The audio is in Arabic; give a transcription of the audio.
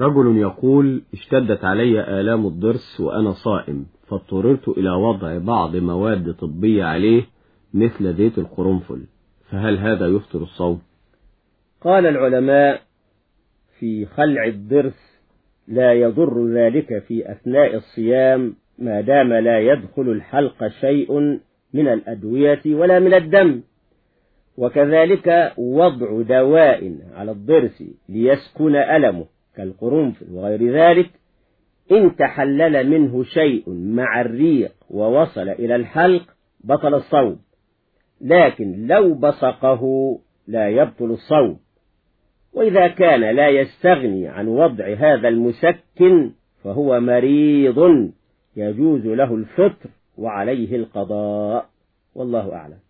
رجل يقول اشتدت علي آلام الضرس وأنا صائم فاضطررت إلى وضع بعض مواد طبية عليه مثل زيت القرنفل فهل هذا يفطر الصوم؟ قال العلماء في خلع الضرس لا يضر ذلك في أثناء الصيام ما دام لا يدخل الحلق شيء من الأدوية ولا من الدم. وكذلك وضع دواء على الضرس ليسكن ألمه. كالقرنفل وغير ذلك إن تحلل منه شيء مع الريق ووصل إلى الحلق بطل الصوم لكن لو بصقه لا يبطل الصوم. وإذا كان لا يستغني عن وضع هذا المسكن فهو مريض يجوز له الفطر وعليه القضاء والله أعلم.